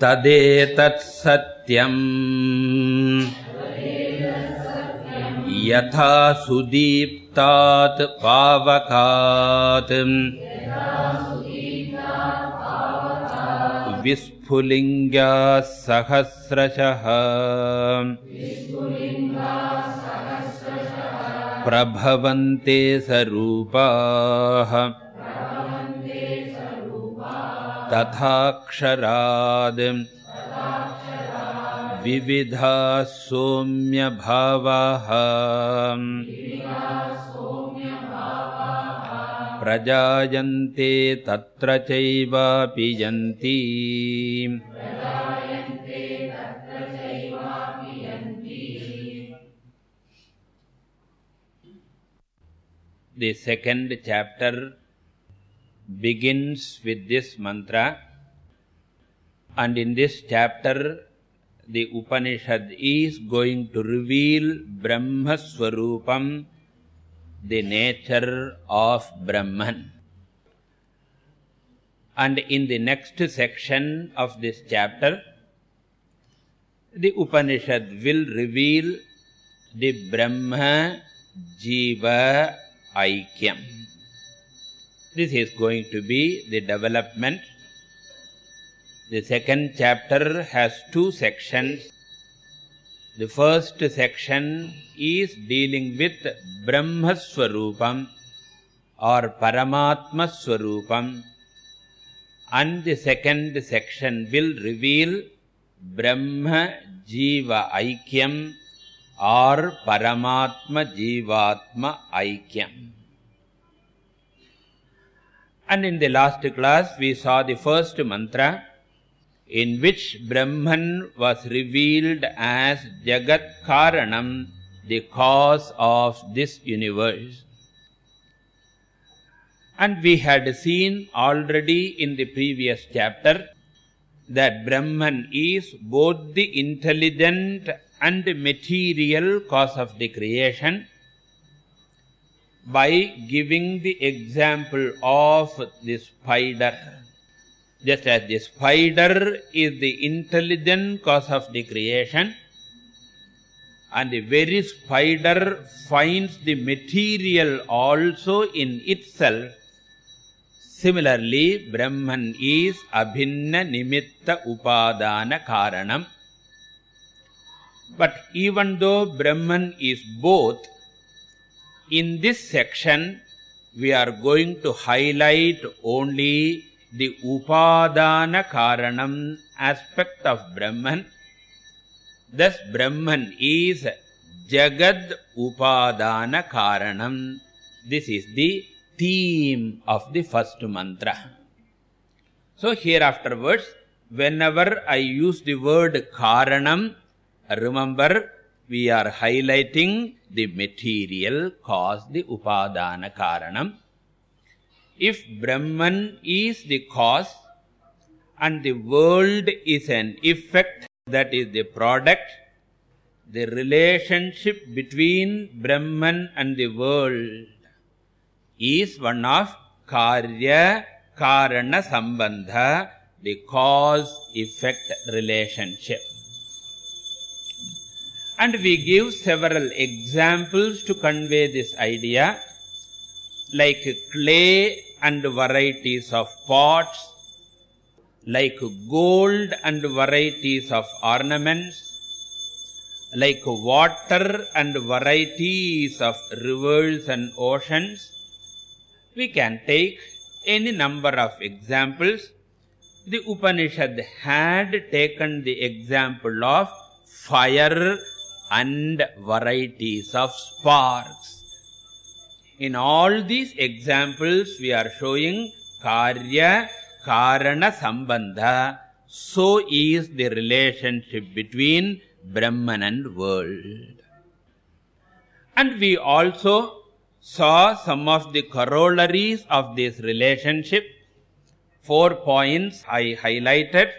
तदेतत् सत्यम् यथा सुदीप्तात् पावकात्। विस्फुलिङ्गाः सहस्रशः प्रभवन्ते सरूपाः तथाक्षराद् विविधाः सोम्यभावाः प्रजायन्ते तत्र चैवापि यन्ति The second chapter begins with this mantra. And in this chapter the upanishad is going to reveal brahma swarupam the nature of brahman. And in the next section of this chapter the upanishad will reveal the brahma jiva aikyam this is going to be the development. The second chapter has two sections. The first section is dealing with brahma swarupam or paramatma swarupam and the second section will reveal brahma jiva aikyam or paramatma jivatma aikyam and in the last class we saw the first mantra in which brahman was revealed as jagat karanam the cause of this universe. And we had seen already in the previous chapter that brahman is both the intelligent and material cause of the creation by giving the example of the spider. Just as the spider is the intelligent cause of the creation and the very spider finds the material also in itself. Similarly brahman is abhinna nimitta upadana karanam. But even though brahman is both in this section we are going to highlight only the upadana karanam aspect of brahman. Thus brahman is jagad upadana karanam. This is the theme of the first mantra. So here afterwards whenever i use the word karanam remember we are highlighting the material cause the upadana karanam. If brahman is the cause and the world is an effect that is the product the relationship between brahman and the world is one of karya karana sambandha the cause effect relationship and we give several examples to convey this idea like clay and varieties of pots like gold and varieties of ornaments like water and varieties of rivers and oceans. We can take any number of examples. The upanishad had taken the example of fire and varieties of sparks. In all these examples we are showing karya karana sambandha. So is the relationship between brahman and world. And we also saw some of the corollaries of this relationship. Four points i highlighted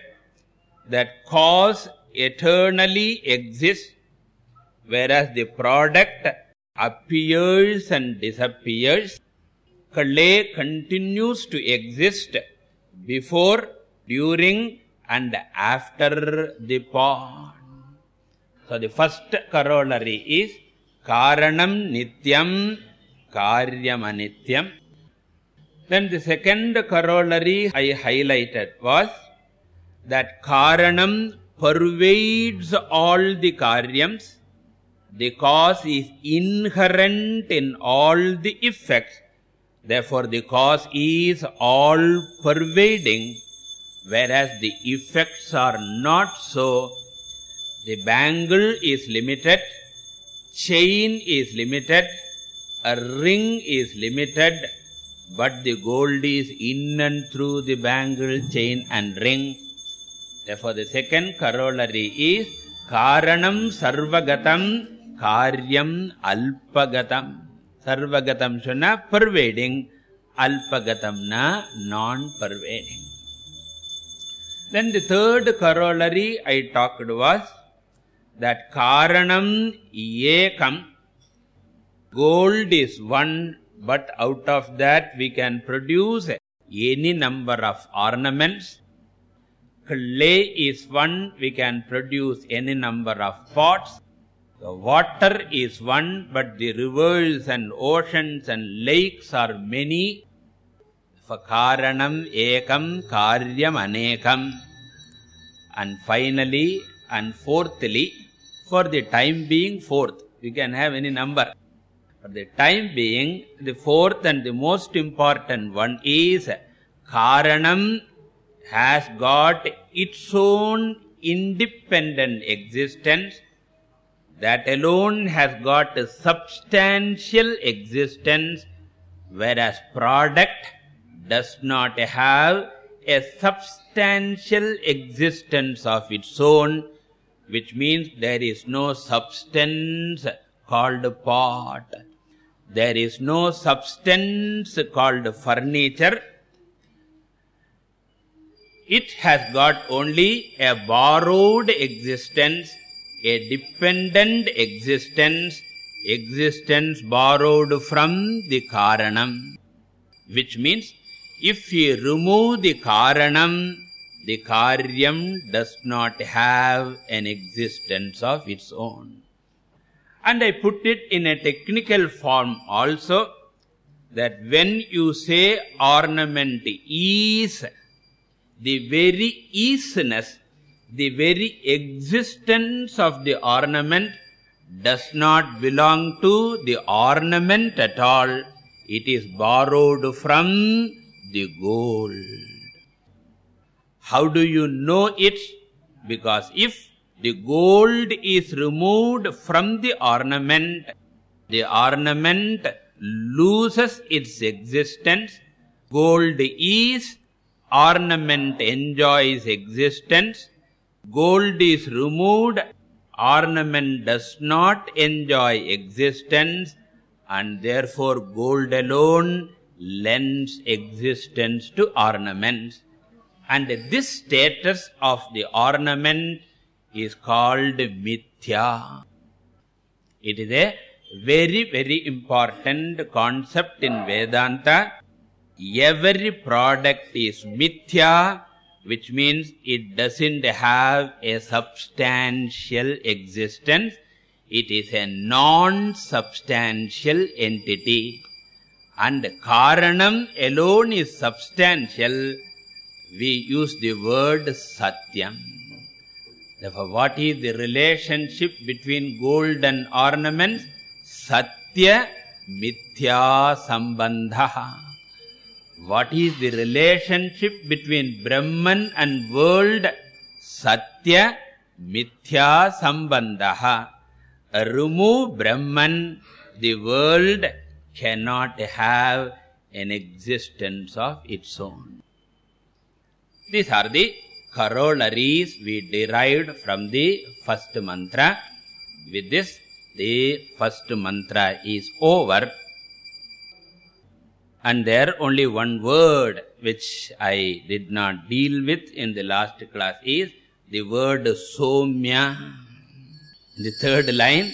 that cause eternally exists whereas the product appears and disappears clay continues to exist before during and after the pot so the first corollary is karanam nityam karyam anityam then the second corollary i highlighted was that karanam pervades all the karyams the cause is inherent in all the effects. Therefore the cause is all pervading. Whereas the effects are not so the bangle is limited chain is limited a ring is limited but the gold is in and through the bangle chain and ring. Therefore the second corollary is karanam sarvagatam காரியம் அல்பகதம் சர்வகதம் sonna pervading அல்பகதம்னா நான் pervading then the third corollary i talked was that karanam ekam gold is one but out of that we can produce any number of ornaments clay is one we can produce any number of pots the water is one but the rivers and oceans and lakes are many. For karanam ekam karyam anekam. And finally and fourthly for the time being fourth. You can have any number. For the time being the fourth and the most important one is karanam has got its own independent existence that alone has got a substantial existence whereas product does not have a substantial existence of its own which means there is no substance called pot. There is no substance called furniture. It has got only a borrowed existence a dependent existence existence borrowed from the karanam which means if we remove the karanam the karyam does not have an existence of its own. And i put it in a technical form also that when you say ornament is the very easiness the very existence of the ornament does not belong to the ornament at all. It is borrowed from the gold. How do you know it? Because if the gold is removed from the ornament the ornament loses its existence. Gold is ornament enjoys existence gold is removed ornament does not enjoy existence and therefore gold alone lends existence to ornaments. And this status of the ornament is called mithya. It is a very very important concept in vedanta. Every product is mithya which means it doesn't have a substantial existence. It is a non substantial entity. And karanam alone is substantial. We use the word satyam. Therefore what is the relationship between gold and ornaments? Satya mithya sambandha what is the relationship between brahman and world? Satya mithya sambandha. Remove brahman. The world cannot have an existence of its own. These are the corollaries we derived from the first mantra. With this the first mantra is over and there only one word which i did not deal with in the last class is the word somya. In the third line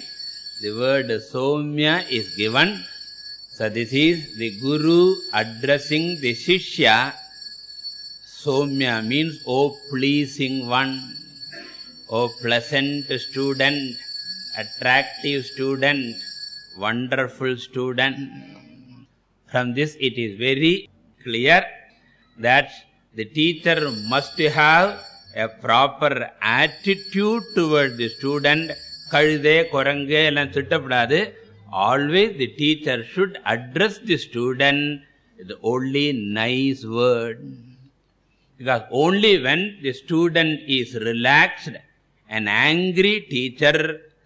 the word somya is given. So this is the guru addressing the shishya. Somya means oh pleasing one oh pleasant student attractive student wonderful student from this it is very clear that the teacher must have a proper attitude toward the student கழுதே குரங்கு எல்லாம் திட்டப்படாது always the teacher should address the student with only nice word because only when the student is relaxed an angry teacher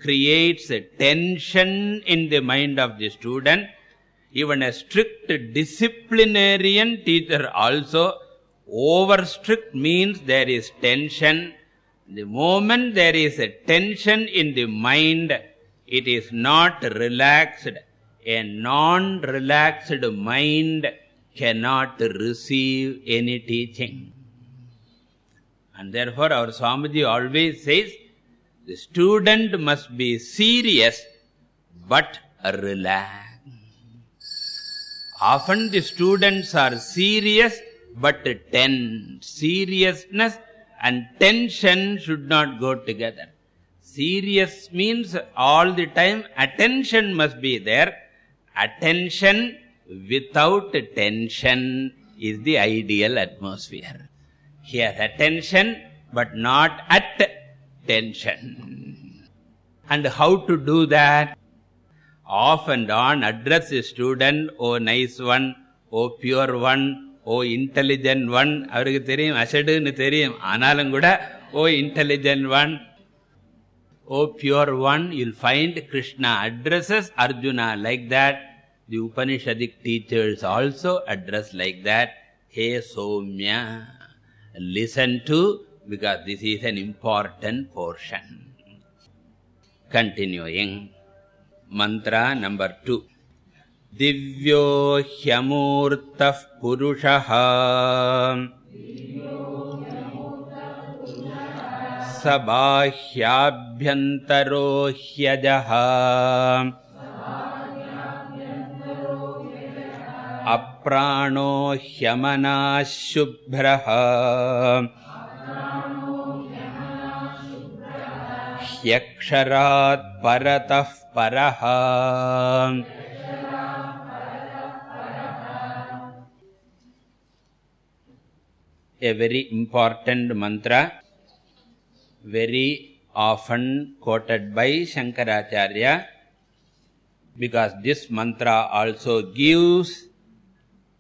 creates a tension in the mind of the student even a strict disciplinarian teacher also over strict means there is tension. The moment there is a tension in the mind it is not relaxed. A non relaxed mind cannot receive any teaching. And therefore our swamiji always says the student must be serious but relaxed often the students are serious but tense seriousness and tension should not go together. Serious means all the time attention must be there. Attention without tension is the ideal atmosphere. Here attention but not at tension. And how to do that off and on address a student oh nice one oh pure one oh intelligent one அவருக்கு தெரியும் அசடுன்னு தெரியும் ஆனாலும் கூட oh intelligent one oh pure one you'll find krishna addresses arjuna like that the upanishadic teachers also address like that hey somya listen to because this is an important portion continuing Mantra number 2 दिव्यो ह्यमूर्तः पुरुषः स बाह्याभ्यन्तरो ह्यजः अप्राणो ह्यमनाः शुभ्रः ह्यक्षरात् परतः परः। A very important mantra very often quoted by shankaracharya because this mantra also gives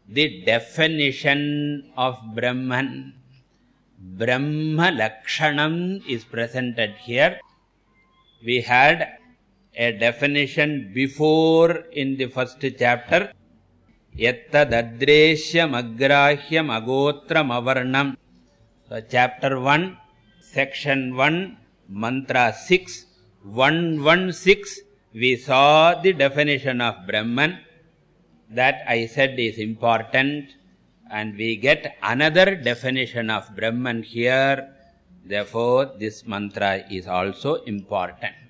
the definition of brahman. Brahma lakshanam is presented here. We had a definition before in the first chapter. Yattadaddreshyamagraahyam agotram avarnam so chapter 1 section 1 mantra 6 116 we saw the definition of brahman. That i said is important. And we get another definition of brahman here. Therefore this mantra is also important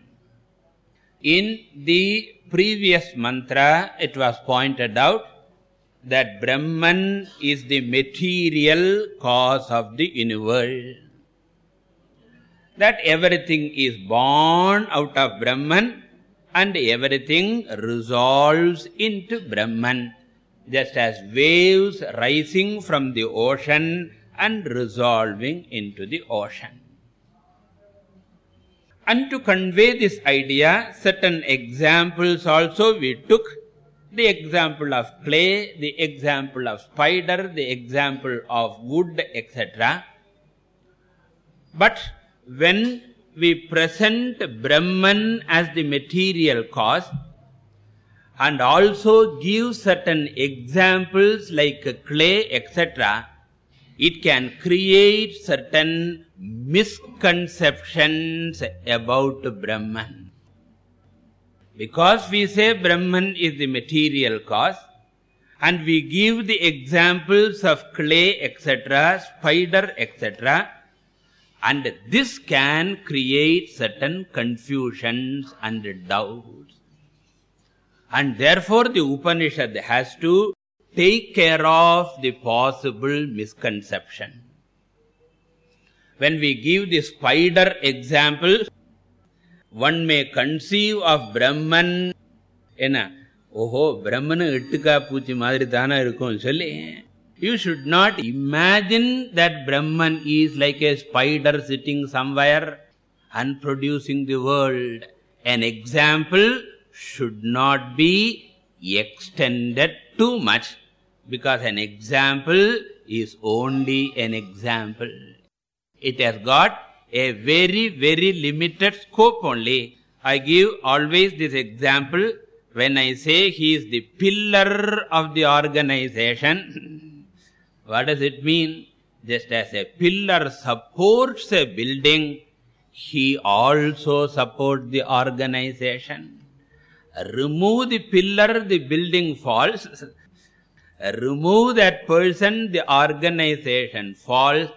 in the previous mantra it was pointed out that brahman is the material cause of the universe. That everything is born out of brahman and everything resolves into brahman. Just as waves rising from the ocean and resolving into the ocean and to convey this idea certain examples also we took. The example of clay the example of spider the example of wood etc but when we present brahman as the material cause and also give certain examples like clay etc it can create certain misconceptions about brahman. Because we say brahman is the material cause and we give the examples of clay etc spider etc and this can create certain confusions and doubts. And therefore the upanishad has to take care of the possible misconception. When we give the spider example one may conceive of brahman. Ena oho brahman ettuka poochi madri thana irukum solli you should not imagine that brahman is like a spider sitting somewhere and producing the world. An example should not be extended too much because an example is only an example. It has got a very very limited scope only. I give always this example when i say he is the pillar of the organization. What does it mean? Just as a pillar supports a building he also supports the organization. Remove the pillar the building falls remove that person the organization falls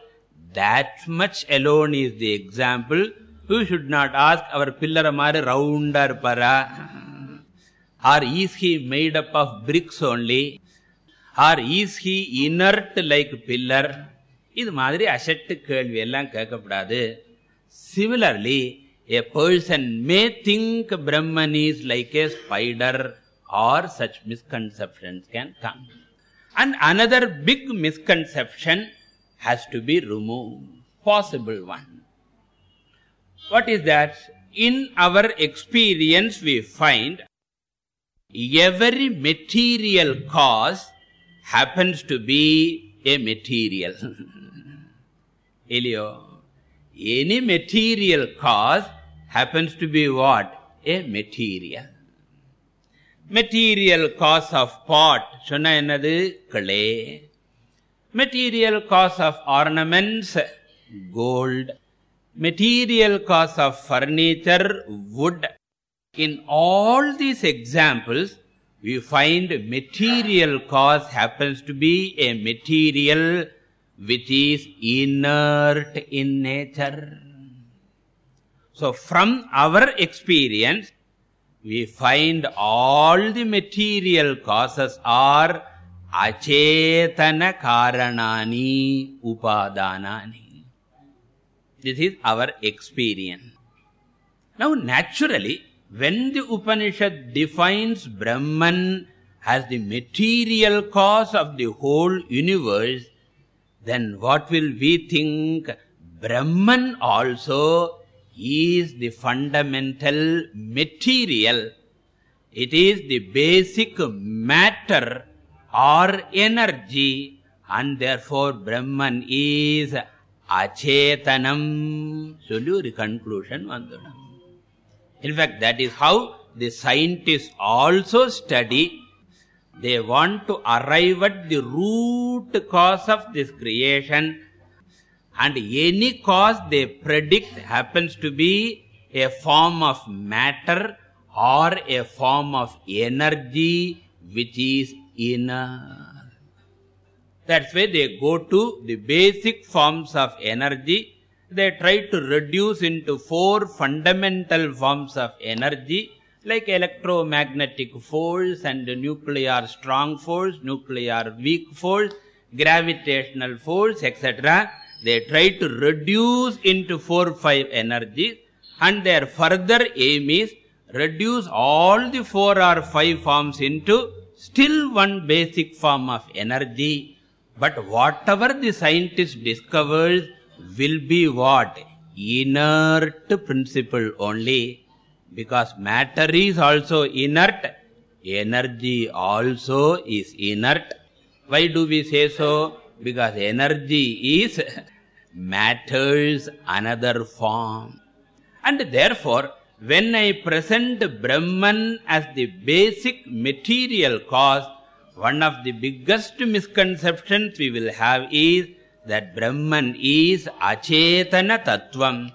that much alone is the example you should not ask our pillar mari round irpara or is he made up of bricks only or is he inert like pillar இது மாதிரி அசட்டு கேள்வி எல்லாம் கேட்கப்படாது similarly a person may think brahman is like a spider or such misconceptions can come and another big misconception has to be removed. Possible one. What is that? In our experience we find every material cause happens to be a material. Ilio any material cause happens to be what? A material material cause of pot சொன்னா என்னது clay material cause of ornaments gold material cause of furniture wood in all these examples we find material cause happens to be a material which is inert in nature so from our experience we find all the material causes are achetana karanani upadanani. This is our experience. Now naturally when the upanishad defines brahman as the material cause of the whole universe then what will we think? Brahman also is the fundamental material. It is the basic matter or energy and therefore brahman is achetanam. Solli or conclusion in fact that is how the scientists also study. They want to arrive at the root cause of this creation and any cause they predict happens to be a form of matter or a form of energy which is inner. That's why they go to the basic forms of energy. They try to reduce into four fundamental forms of energy like electromagnetic force and nuclear strong force nuclear weak force gravitational force etc they try to reduce into four five energies and their further aim is reduce all the four or five forms into still one basic form of energy. But whatever the scientist discovers will be what? Inert principle only. Because matter is also inert energy also is inert. Why do we say so because energy is matter's another form. And therefore when i present brahman as the basic material cause one of the biggest misconceptions we will have is that brahman is achetana tattvam.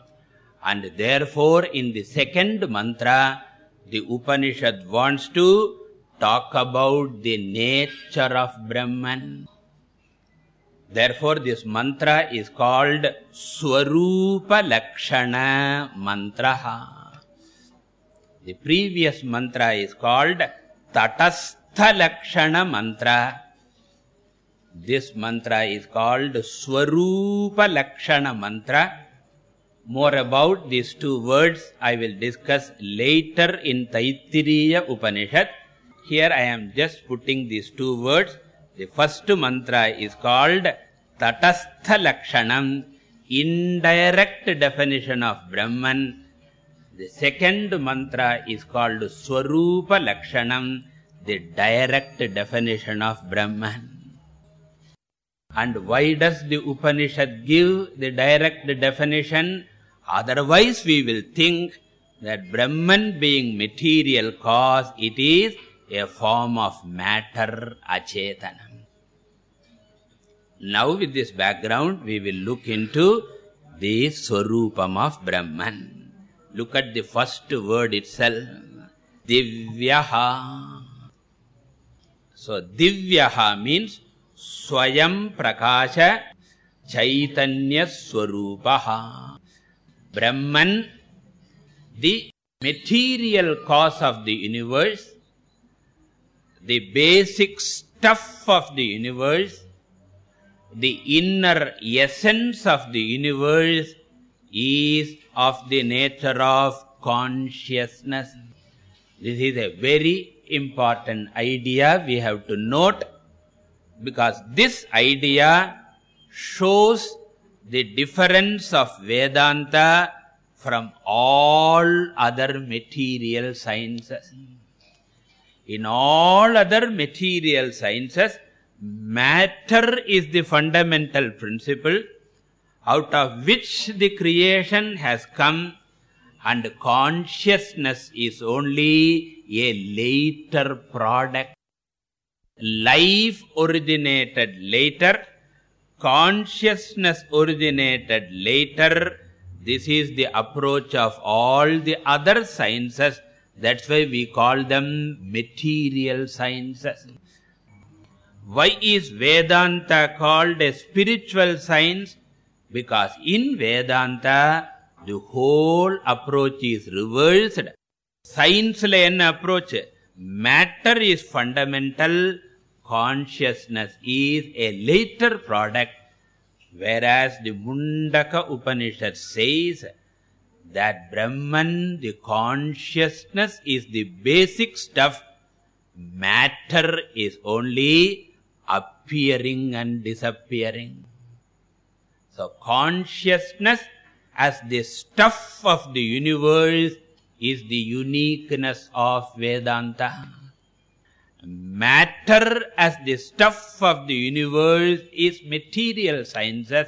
And therefore in the second mantra the upanishad wants to talk about the nature of brahman therefore this mantra is called swarupa lakshana mantra the previous mantra is called tatastha lakshana mantra. This mantra is called swarupa lakshana mantra. More about these two words i will discuss later in taittiriya upanishad. Here i am just putting these two words the first mantra is called tatastha lakshanam indirect definition of brahman the second mantra is called swarupa lakshanam the direct definition of brahman and why does the upanishad give the direct definition otherwise we will think that brahman being material cause it is a form of matter achetana now with this background we will look into the swarupam of brahman. Look at the first word itself. Divyaha. So divyaha means swayam prakasha chaitanya swarupaha. Brahman the material cause of the universe the basic stuff of the universe the inner essence of the universe is of the nature of consciousness. This is a very important idea we have to note because this idea shows the difference of vedanta from all other material sciences. In all other material sciences matter is the fundamental principle out of which the creation has come and consciousness is only a later product. Life originated later consciousness originated later. This is the approach of all the other sciences. That's why we call them material sciences why is vedanta called a spiritual science? Because in vedanta the whole approach is reversed. Science la enna approach? Matter is fundamental consciousness is a later product. Whereas the mundaka upanishad says that brahman the consciousness is the basic stuff. Matter is only appearing and disappearing. So consciousness as the stuff of the universe is the uniqueness of vedanta. Matter as the stuff of the universe is material sciences.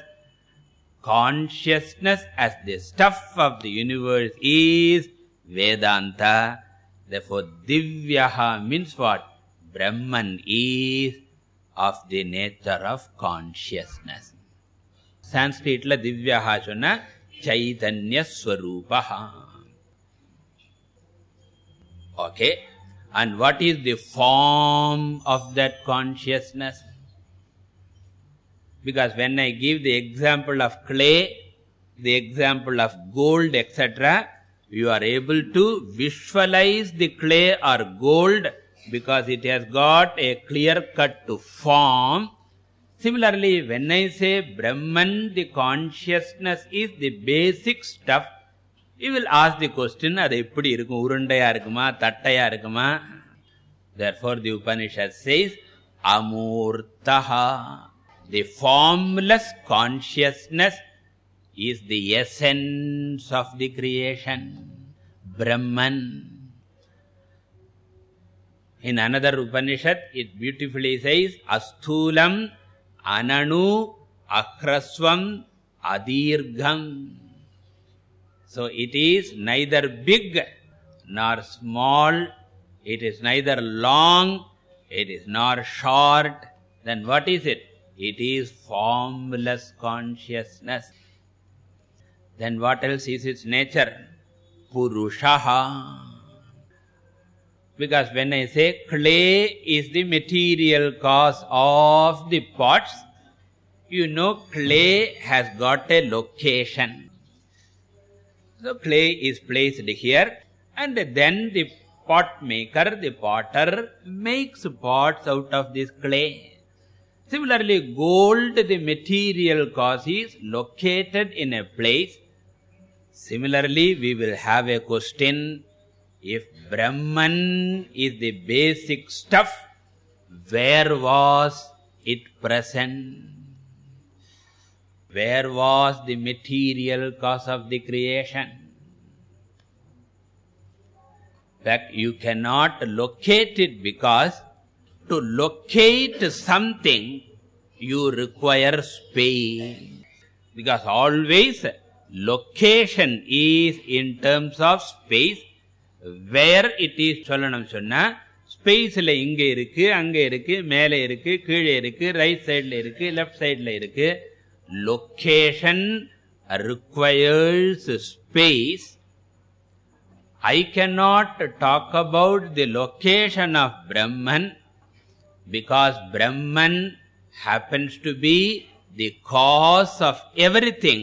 Consciousness as the stuff of the universe is vedanta. Therefore divyaha means what? Brahman is of the nature of consciousness. Sanskrit la divyaha sonna chaitanya swarupaha okay? And what is the form of that consciousness? Because when i give the example of clay the example of gold etc you are able to visualize the clay or gold because it has got a clear cut to form. Similarly when i say brahman the consciousness is the basic stuff you will ask the question adu eppadi irukum urundaiya irukuma tattaiya irukuma therefore the upanishad says amurtaha. The formless consciousness is the essence of the creation. Brahman in another upanishad it beautifully says asthulam ananu akrasvam adirgham. So it is neither big nor small it is neither long it is nor short. Then what is it? It is formless consciousness. Then what else is its nature? Purushaha because when i say clay is the material cause of the pots you know clay has got a location. So clay is placed here and then the pot maker the potter makes pots out of this clay. Similarly gold the material cause is located in a place. Similarly we will have a question if brahman is the basic stuff where was it present? Where was the material cause of the creation? In fact you cannot locate it because to locate something you require space. Because always location is in terms of space where it is சொல்லணும் சொன்னா ஸ்பேஸ்ல இங்க இருக்கு அங்க இருக்கு மேலே இருக்கு கீழே இருக்கு ரைட் சைடுல இருக்கு லெஃப்ட் சைடுல இருக்கு location requires space i cannot talk about the location of brahman because brahman happens to be the cause of everything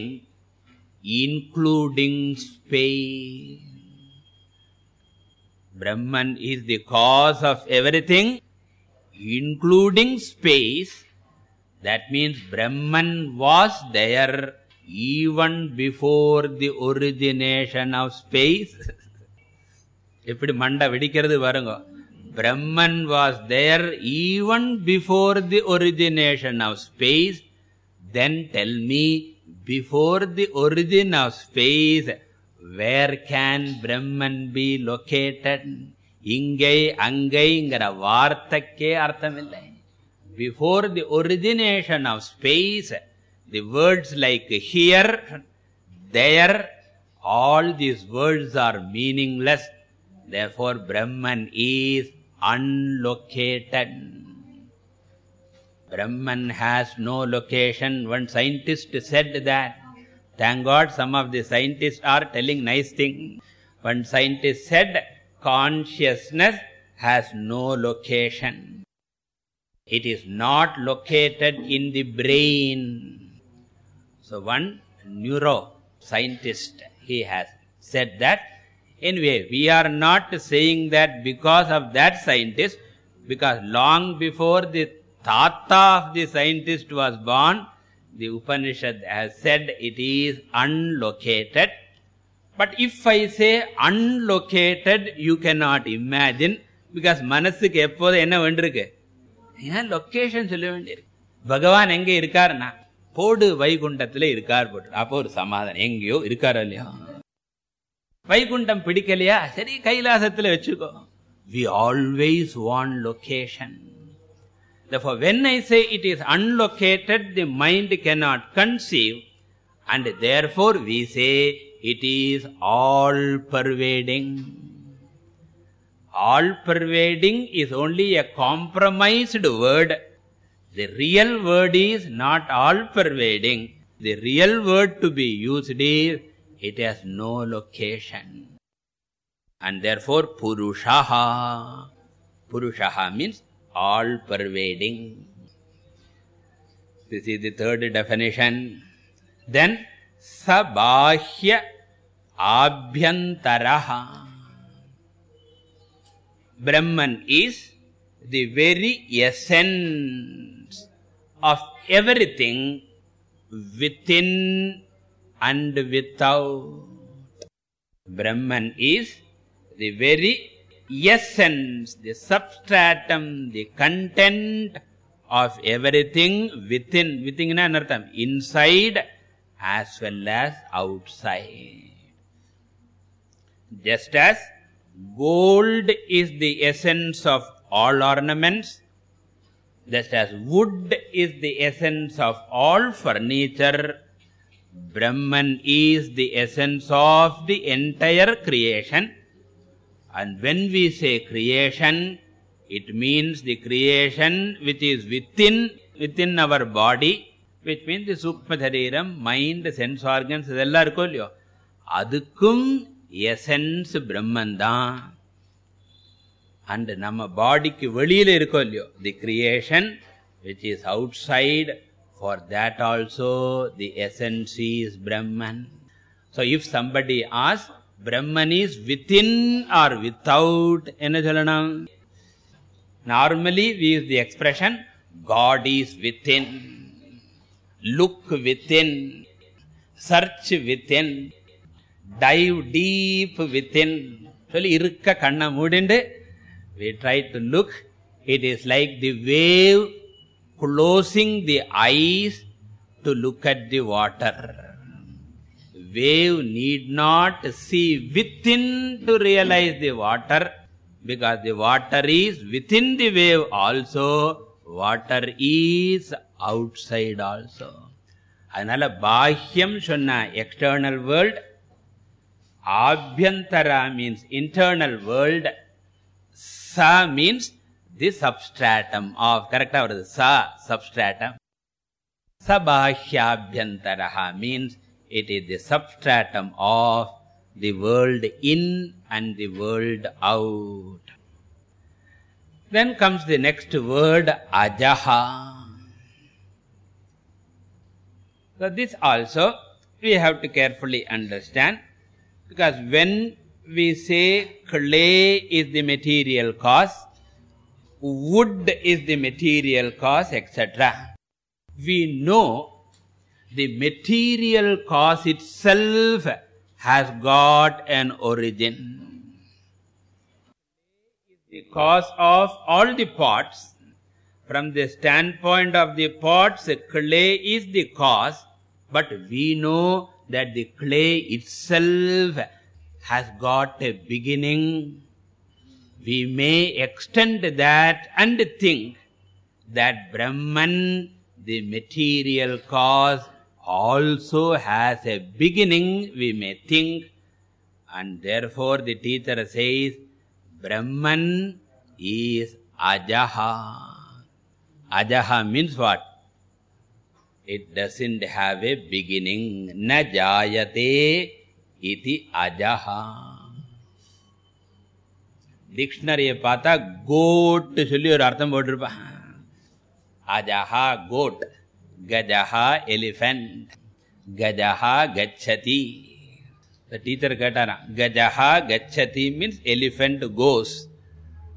including space brahman is the cause of everything including space that means brahman was there even before the origination of space எப்படி மண்டை வெடிக்கிறது பாருங்க brahman was there even before the origination of space then tell me before the origin of space where can brahman be located இங்கே அங்கேங்கிற வார்த்தைக்கே அர்த்தமில்லை before the origination of space the words like here there all these words are meaningless therefore brahman is unlocated brahman has no location one scientist said that thank god some of the scientists are telling nice thing. One scientist said consciousness has no location. It is not located in the brain. So one neuro scientist he has said that. Anyway we are not saying that because of that scientist because long before the tata of the scientist was born the upanishad has said it is unlocated. But if i say unlocated you cannot imagine. Because மனசுக்கு எப்போது என்ன வேண்டியிருக்கு? ஏன் location சொல்ல வேண்டியிருக்கு? பகவான் எங்க இருக்காருன்னா போடு வைகுண்டத்துல இருக்கார் போட்டு. அப்போ ஒரு சமாதானம். எங்கேயோ இருக்காரோ இல்லையா? வைகுண்டம் பிடிக்கலையா? சரி கைலாசத்துல வச்சுக்கோ. We always want location. Therefore when i say it is unlocated the mind cannot conceive. And therefore we say it is all pervading. All pervading is only a compromised word. The real word is not all pervading. The real word to be used is it has no location. And therefore purushaha. Purushaha means all pervading. This is the third definition. Then sabahya abhyantaraha. Brahman is the very essence of everything within and without. Brahman is the very essence the substratum the content of everything within within na anartham inside as well as outside. Just as gold is the essence of all ornaments just as wood is the essence of all furniture brahman is the essence of the entire creation and when we say creation it means the creation which is within within our body which means the sukma shariram mind sense organs இதெல்லாம் இருக்கும் இல்லையோ அதுக்கும் essence பிரம்மன் தான் and நம்ம பாடிக்கு வெளியில இருக்கோம் இல்லையோ தி creation which is out side for that also the essence is Brahman so if somebody as Brahman is within or without என்ன சொல்லணும் normally we use the expression god is within look within search within dive deep within சொல்லி இருக்க கண்ணை மூடிண்டு we try to look it is like the wave closing the eyes to look at the water wave need not see within to realize the water because the water is within the wave also water is outside also அதனால பாஹ்யம் சொன்ன external world abhyantara means internal world sa means the substratum of correct varudhu sa substratum sabhahyabhyantaraha means it is the substratum of the world in and the world out. Then comes the next word ajaha. So this also we have to carefully understand because when we say clay is the material cause wood is the material cause etc we know the material cause itself has got an origin. The cause of all the pots from the standpoint of the pots clay is the cause but we know that the clay itself has got a beginning. We may extend that and think that brahman the material cause also has a beginning we may think and therefore the teacher says brahman is ajaha ajaha means what it doesn't have a beginning na jayate iti ajaha டிக்ஷனரியை பார்த்தா code சொல்லி ஒரு அர்த்தம் போட்டிருப்பான் அஜஹா goat గజహ elephant గజహ గచ్చతి The teacher Katana, Gajaha Gachati means elephant goes.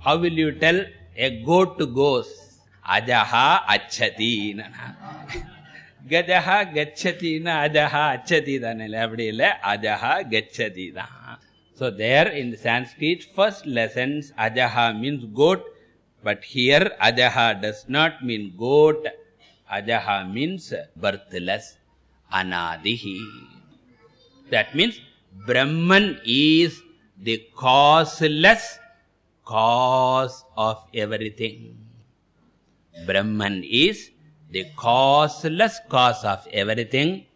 How will you tell a goat goes? Ajaha Achati. ಗಜಃ ಗಚ್ಚತಿನ ಅಜಃ ಅಚ್ಚತಿದಾನಲ್ಲ ಅಪ್ಪಡಿ ಇಲ್ಲ ಅಜಃ ಗಚ್ಚತಿದ so there in Sanskrit first lessons ಅಜಃ means goat but here ಅಜಃ does not mean goat ajaha means birthless anadihi. That means brahman is the causeless cause of everything. Brahman is the causeless cause of everything.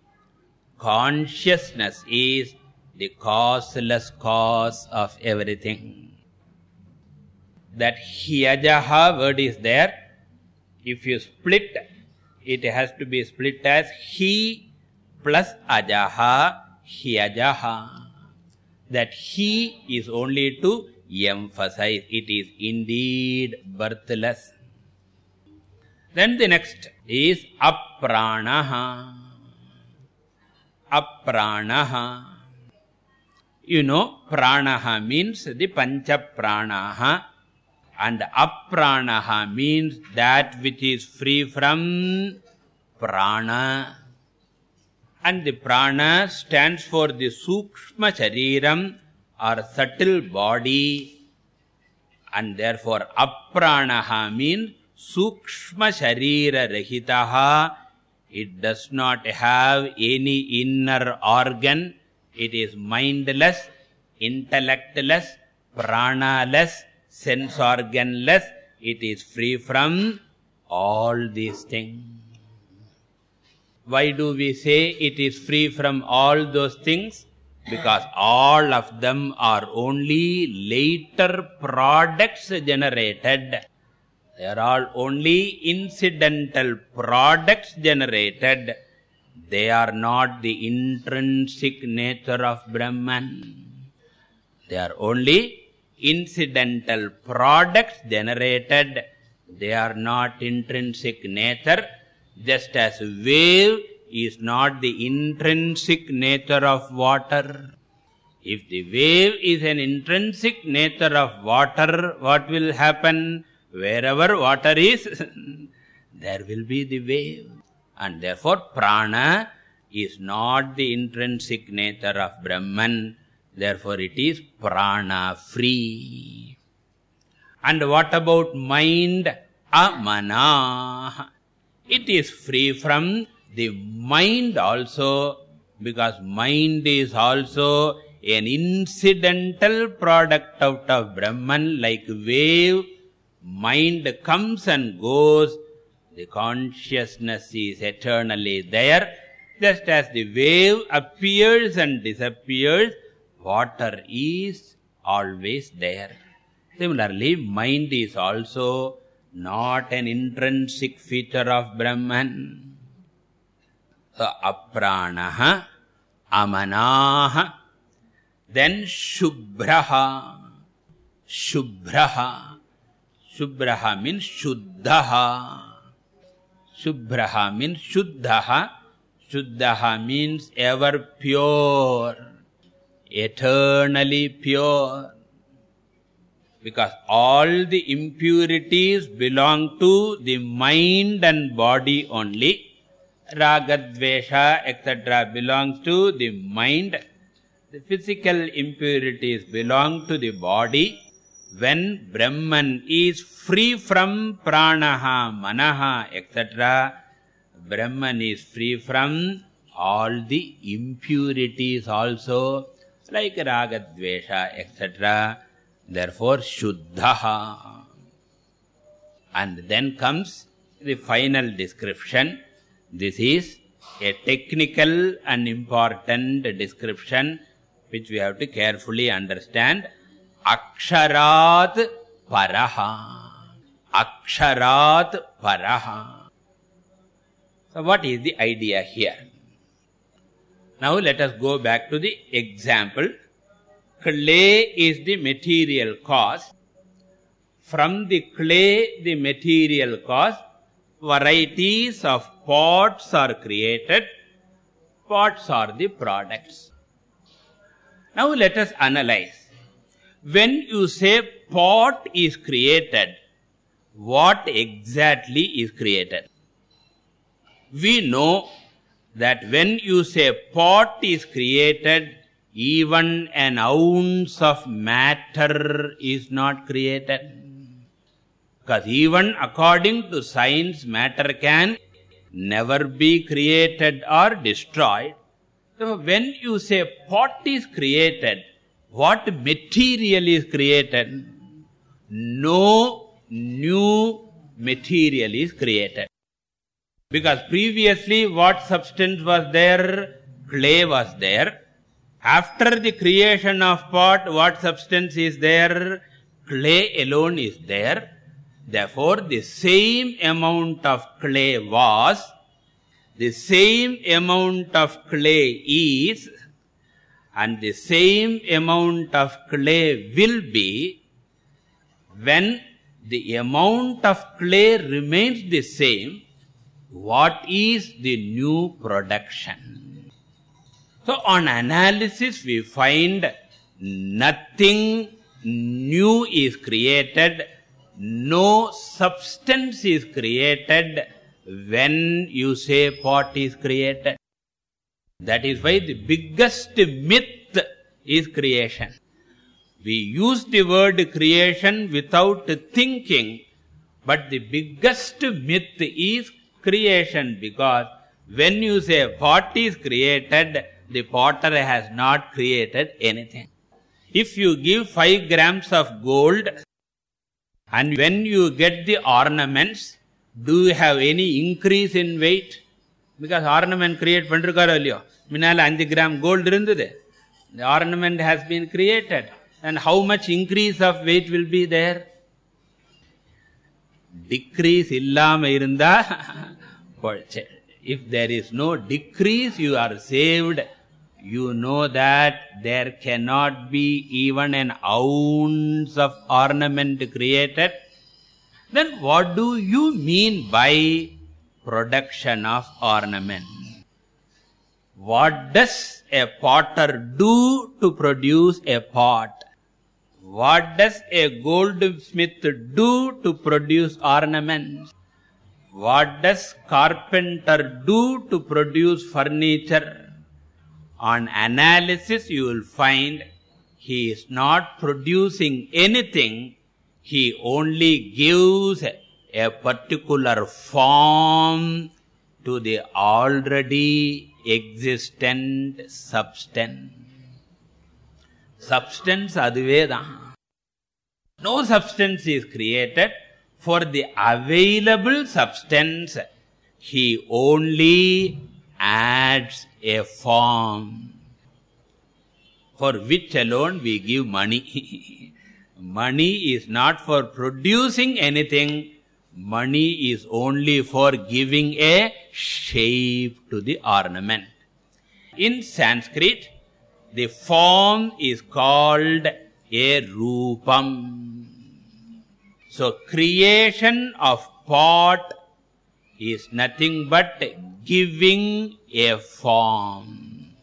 Consciousness is the causeless cause of everything. That hyajaha word is there. If you split it has to be split as he plus ajaha hyajaha that he is only to emphasize. It is indeed birthless. Then the next is apranaha. Apranaha. You know pranaha means the pancha pranaha and apranaha means that which is free from prana. And the prana stands for the sukshma shariram or subtle body. And therefore apranaha means sukshma sharira rahitaha. It does not have any inner organ. It is mindless intellectless pranaless sense organless it is free from all these things. Why do we say it is free from all those things? Because all of them are only later products generated. They are all only incidental products generated. They are not the intrinsic nature of brahman. They are only incidental products generated they are not intrinsic nature. Just as wave is not the intrinsic nature of water. If the wave is an intrinsic nature of water what will happen? Wherever water is there will be the wave. And therefore prana is not the intrinsic nature of brahman therefore it is prana free. And what about mind? Amana it is free from the mind also because mind is also an incidental product out of brahman like wave mind comes and goes the consciousness is eternally there just as the wave appears and disappears water is always there. Similarly mind is also not an intrinsic feature of brahman. So apranah amanah then shubhrah shubhrah shubhrah means shuddhah shubhrah means shuddhah shuddhah means ever pure eternally pure. Because all the impurities belong to the mind and body only. Ragadvesha etc belongs to the mind. The physical impurities belong to the body. When brahman is free from pranaha manaha etc brahman is free from all the impurities also like ragadvesha etc therefore shuddha. And then comes the final description. This is a technical and important description which we have to carefully understand. Aksharat paraha. Aksharat paraha. So what is the idea here now let us go back to the example. Clay is the material cause. From the clay the material cause. Varieties of pots are created. Pots are the products. Now let us analyze. When you say pot is created what exactly is created? We know that when you say pot is created even an ounce of matter is not created. Because even according to science matter can never be created or destroyed. So when you say pot is created what material is created? No new material is created because previously what substance was there? Clay was there. After the creation of pot what substance is there? Clay alone is there. Therefore the same amount of clay was. The same amount of clay is. And the same amount of clay will be when the amount of clay remains the same what is the new production? So on analysis we find nothing new is created no substance is created when you say pot is created. That is why the biggest myth is creation. We use the word creation without thinking but the biggest myth is creation because when you say pot is created the potter has not created anything. If you give 5 grams of gold and when you get the ornaments do you have any increase in weight? Because ornament create pandrukaro illiyo minala 5 gram gold irundhude. The ornament has been created. And how much increase of weight will be there? decrease இல்லாம இருந்தா if there is no decrease you are saved you know that there cannot be even an ounce of ornament created then what do you mean by production of ornament what does a potter do to produce a pot What does a goldsmith do to produce ornaments? What does carpenter do to produce furniture? On analysis you will find he is not producing anything. He only gives a particular form to the already existent substance substance aduve no substance is created for the available substance. He only adds a form. For which alone we give money. Money is not for producing anything. Money is only for giving a shape to the ornament. In sanskrit the form is called a rupam. So creation of pot is nothing but giving a form.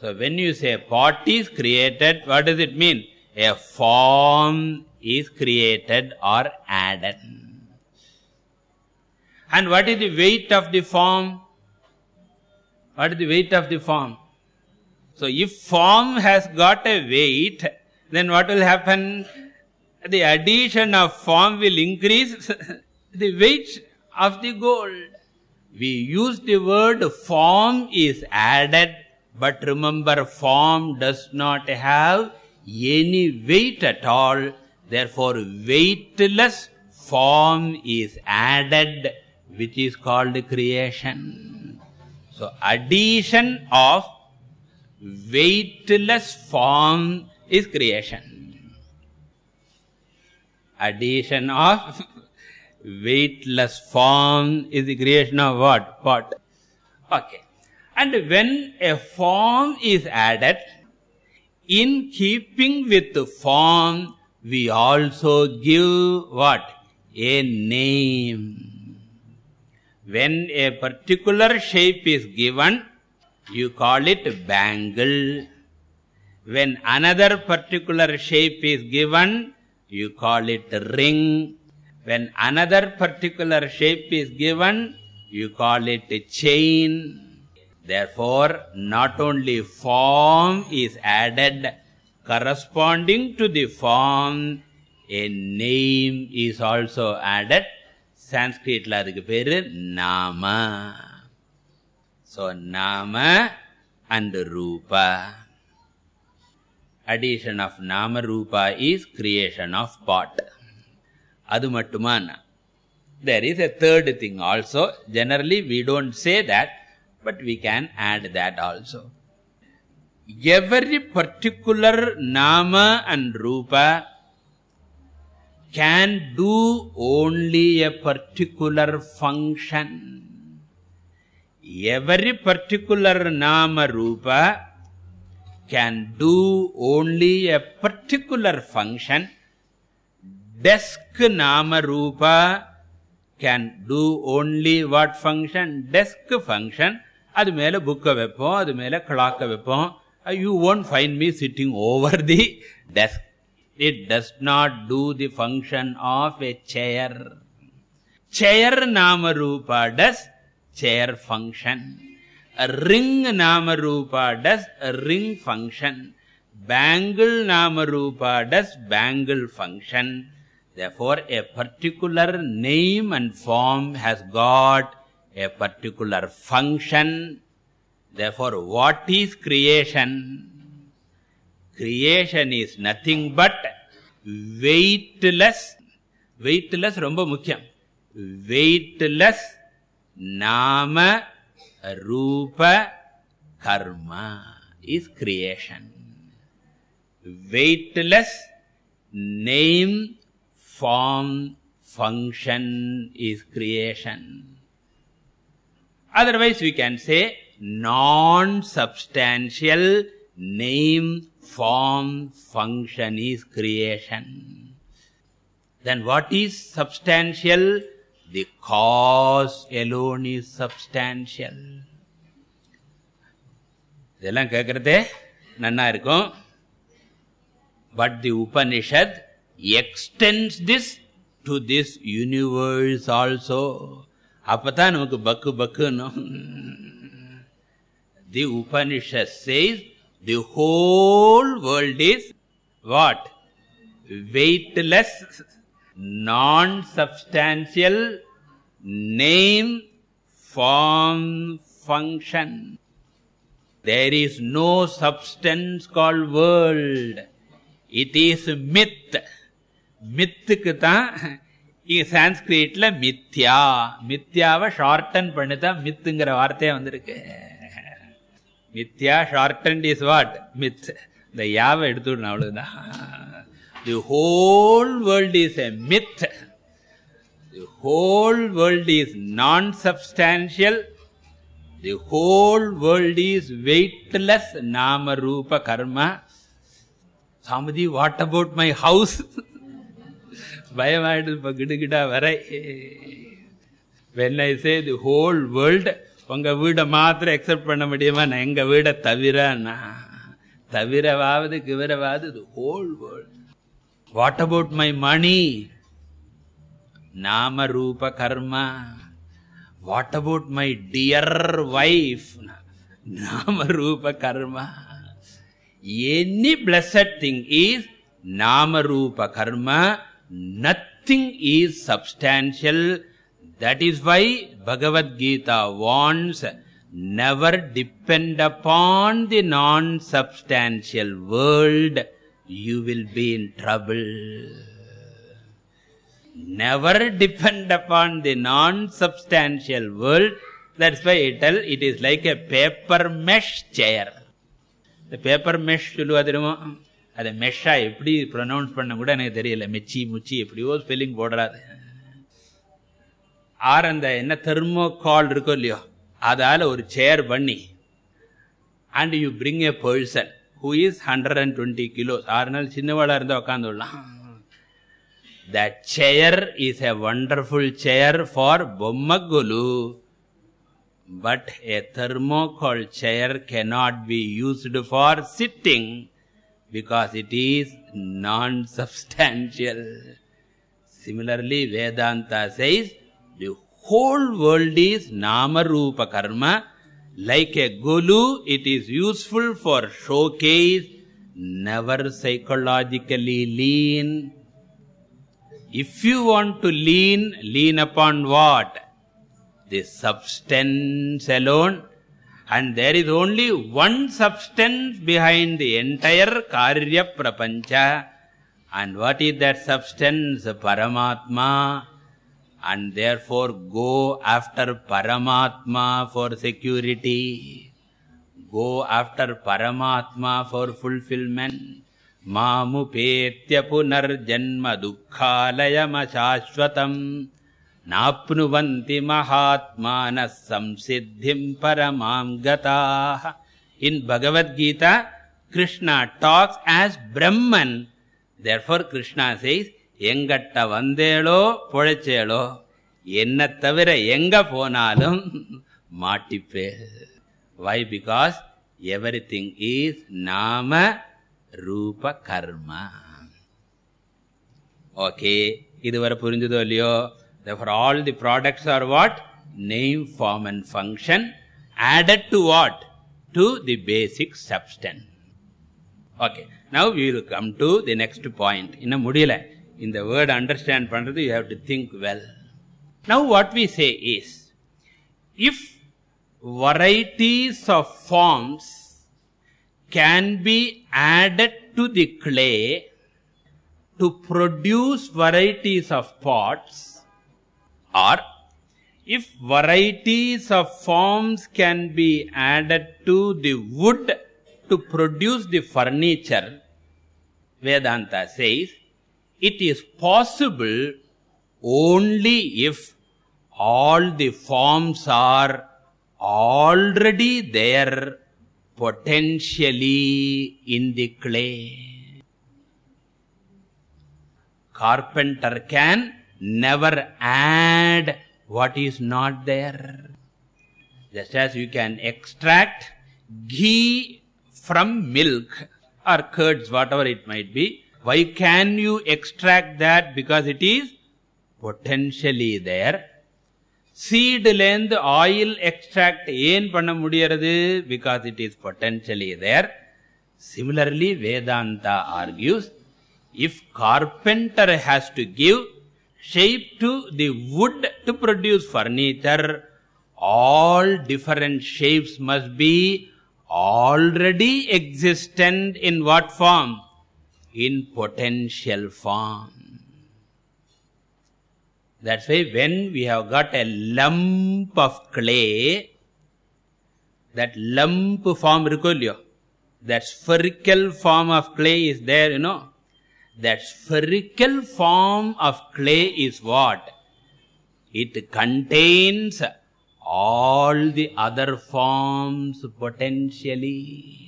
So when you say pot is created what does it mean? A form is created or added. And what is the weight of the form? What is the weight of the form so if form has got a weight then what will happen? The addition of form will increase the weight of the gold. We use the word form is added but remember form does not have any weight at all. Therefore weightless form is added which is called creation. So addition of weightless form is creation. Addition of weightless form is the creation of what? What? Okay. And when a form is added in keeping with the form we also give what? A name. When a particular shape is given you call it bangle. When another particular shape is given you call it ring. When another particular shape is given you call it a chain. Therefore not only form is added corresponding to the form a name is also added. Sanskrit adukku peru nama so nama and rupa addition of nama rupa is creation of pot. adu mattumana there is a third thing also. Generally we don't say that but we can add that also. Every particular nama and rupa can do only a particular function every particular nama rupa can do only a particular function. Desk nama rupa can do only what function? Desk function. Adu mele book veppom adu mele clock veppom uh, you won't find me sitting over the desk. It does not do the function of a chair. Chair nama rupa does chair function. A ring nama rupa does a ring function. Bangle nama rupa does bangle function. Therefore a particular name and form has got a particular function. Therefore what is creation? Creation is nothing but weightless. Weightless romba mukyam weightless nama rupa karma is creation. Weightless name form function is creation. Otherwise we can say non substantial name form function is creation. Then what is substantial the cause alone is substantial இதெல்லாம் கேட்கறதே நன்னா இருக்கும் but the upanishad extends this to this universe also அப்பதான் நமக்கு பக்கு பக்குன்னும் the upanishad says the whole world is what weightless Non substantial name form function. There is no substance called world. It is myth. மித்துக்கு தான் இங்க சான்ஸ்கிரிட்ல மித்யா. மித்யாவை shorten பண்ணி தான் மித்துங்கிற வார்த்தையே வந்திருக்கு. மித்யா ஷார்டன் இஸ் வாட் மித் இந்த யாவை எடுத்துடணும் அவ்வளவுதான். The whole world is a myth. The whole world is non-substantial. The whole world is weightless nama rupa karma. Samadhi, what about my house? பயமாயிடுது இப்போ கிடுகிட்டா வரை when I say the whole world உங்கள் வீடை மாத்திரம் எக்ஸப்ட் பண்ண முடியுமா நான் எங்கள் வீடை தவிரண்ணா தவிரவாவது கிவிரவாவது the whole world what about my money నామరూప కర్మ what about my dear wife నామరూప కర్మ ఎనీ బ్లెస్డ్ థింగ్ ఈజ్ నామరూప కర్మ nothing is substantial that is why Bhagavad Gita wants never depend upon the non substantial world. You will be in trouble. Never depend upon the non substantial world. That's why I tell it is like a paper mesh chair. The paper mesh சொல்லுவா தெரியுமா? அதை மெஷ்ஷா எப்படி pronounce பண்ண கூட எனக்கு தெரியல. மெச்சி முச்சி எப்படியோ spelling போடுறாது R அந்த என்ன தெர்மோகால் இருக்கோ இல்லையோ? அதால் ஒரு சேர் பண்ணி and you bring a person who is 120 kilos. arnal chinnavala irunda ukkandullam that chair is a wonderful chair for bommagulu but a thermocol chair cannot be used for sitting because it is non substantial similarly vedanta says the whole world is nama rupa karma. Like a golu, it is useful for showcase, never psychologically lean. If you want to lean, lean upon what? the substance alone and there is only one substance behind the entire karya prapancha and what is that substance paramatma and therefore go after paramatma for security. Go after paramatma for fulfillment. मामुपेत्य पुनर्जन्म दुःखालयमशाश्वतम् नाप्नुवन्ति महात्मानः संसिद्धिम् परमाम् गताः in bhagavad gita krishna talks as brahman. Therefore krishna says எங்கட்ட வந்தேளோ பொழைச்சேளோ என்ன தவிர எங்க போனாலும் மாட்டிப்பே why because everything is nama rupa karma okay இதுவரை புரிஞ்சதோ இல்லையோ therefore all the products are what name form and function added to what to the basic substance okay now we will come to the next point இன்னும் in the word understand pandrathu you have to think well. Now what we say is if varieties of forms can be added to the clay to produce varieties of pots or if varieties of forms can be added to the wood to produce the furniture vedanta says it is possible only if all the forms are already there potentially in the clay. Carpenter can never add what is not there. Just as you can extract ghee from milk or curds whatever it might be why can you extract that because it is potentially there seed length oil extract ஏன் பண்ண முடியறது because it is potentially there similarly vedanta argues if carpenter has to give shape to the wood to produce furniture all different shapes must be already existent in what form In potential form. That's why when we have got a lump of clay that lump form irukko that spherical form of clay is there you know. That spherical form of clay is what? It contains all the other forms potentially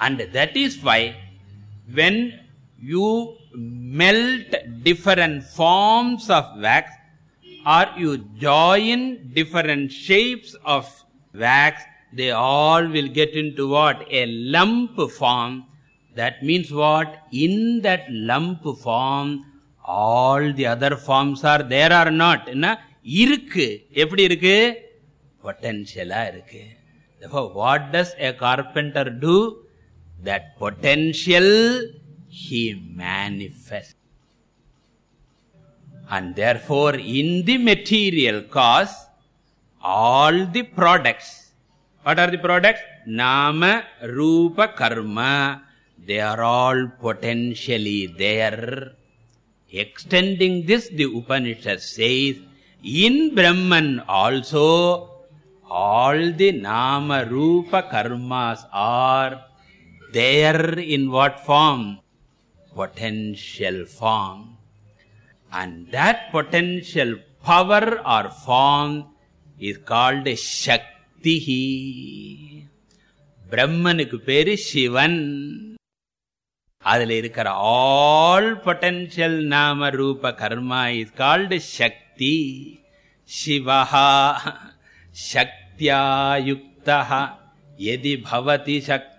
and that is why when you melt different forms of wax or you join different shapes of wax they all will get into what a lump form that means what in that lump form all the other forms are there or not என்ன இருக்கு எப்படி இருக்கு பொட்டன்ஷியலா இருக்கு therefore what does a carpenter do That potential he manifests. And therefore in the material cause all the products what are the products? Nama rupa karma they are all potentially there. Extending this the upanishad says in brahman also all the nama rupa karmas are there in what form? Potential form. And that potential power or form is called Shakti. பிரம்மனுக்கு பேரு சிவன் அதுல இருக்கிற all potential நாம ரூப கர்மா is called சக்தி சிவஹா சக்தியாயுக்தா எதி பவதி சக்தி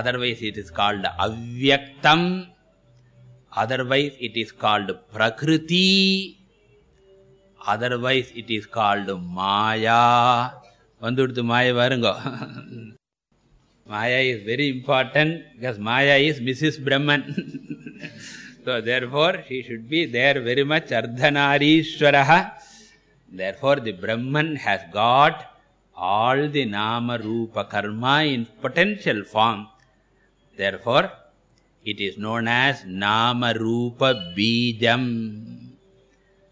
otherwise it is called avyaktam. Otherwise it is called prakriti. Otherwise it is called maya. Vanduduthu maya varungo maya is very important because maya is mrs brahman. So therefore she should be there very much ardhanarishwarah therefore the brahman has got all the nama rupa karma in potential form therefore it is known as nama rupa bijam.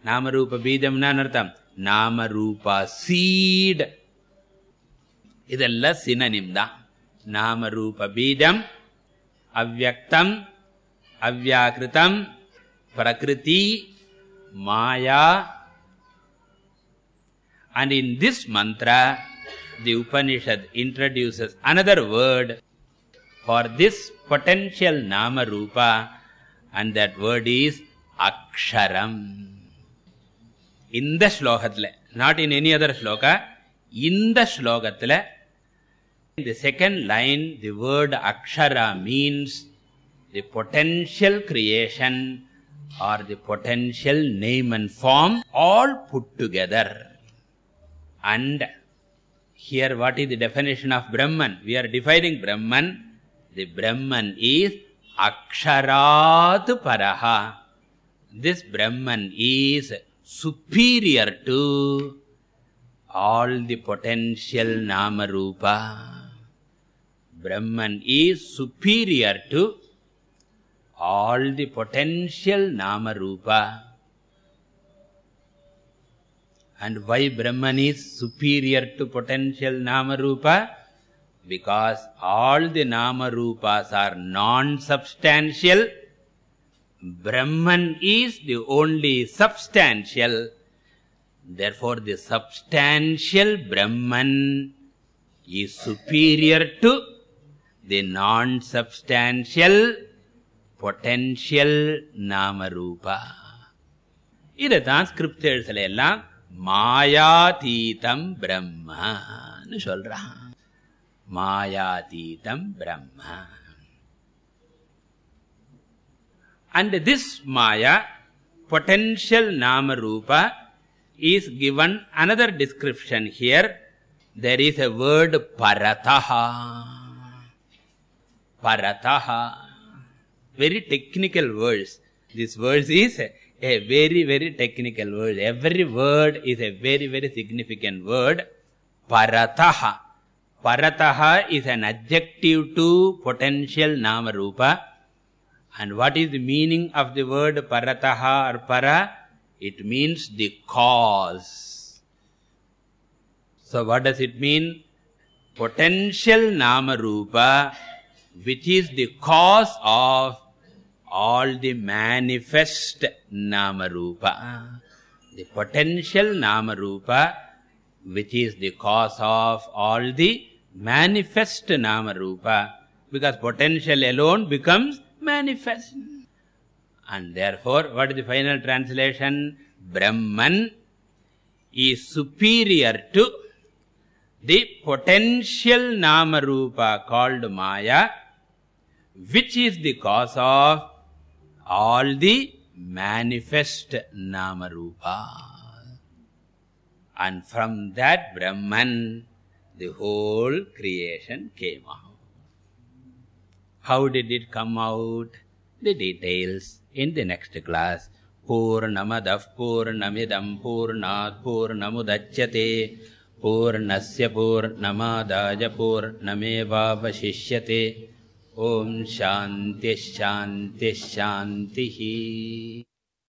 Nama rupa bijam na anartham? Nama rupa seed. Idella synonym da. Nama rupa bijam avyaktam avyakritam, prakriti maya. And in this mantra the upanishad introduces another word for this potential nama rupa and that word is aksharam. In the shlokathile not in any other shloka in the shlokathile in the second line the word akshara means the potential creation or the potential name and form all put together. And here what is the definition of brahman? We are defining brahman the brahman is aksharat paraha. This brahman is superior to all the potential nama rupa brahman is superior to all the potential nama rupa and why brahman is superior to potential nama rupa because all the nama rupas are non substantial brahman is the only substantial therefore the substantial brahman is superior to the non substantial potential nama rupa இததான் ஸ்கிரிப்டர்ஸ்ல எல்லாம் மாயாதீதம் பிரம்மன்னு சொல்றான் mayadeetam brahma and this maya potential nama rupa is given another description here there is a word parataha parataha very technical words this verse is a, a very very technical word every word is a very very significant word parataha parataha is an adjective to potential nama rupa and what is the meaning of the word parataha or para? It means the cause. So what does it mean? Potential nama rupa which is the cause of all the manifest nama rupa the potential nama rupa which is the cause of all the manifest nama rupa because potential alone becomes manifest. And therefore what is the final translation? Brahman is superior to the potential nama rupa called maya which is the cause of all the manifest nama rupa and from that brahman the whole creation came out. How did it come out? The details in the next class. पूर्णमदः पूर्णमिदं पूर्णात् पूर्णमुदच्यते पूर्णस्य पूर्णमादाय पूर्णमेवावशिष्यते ॐ शान्तिः शान्तिः शान्तिः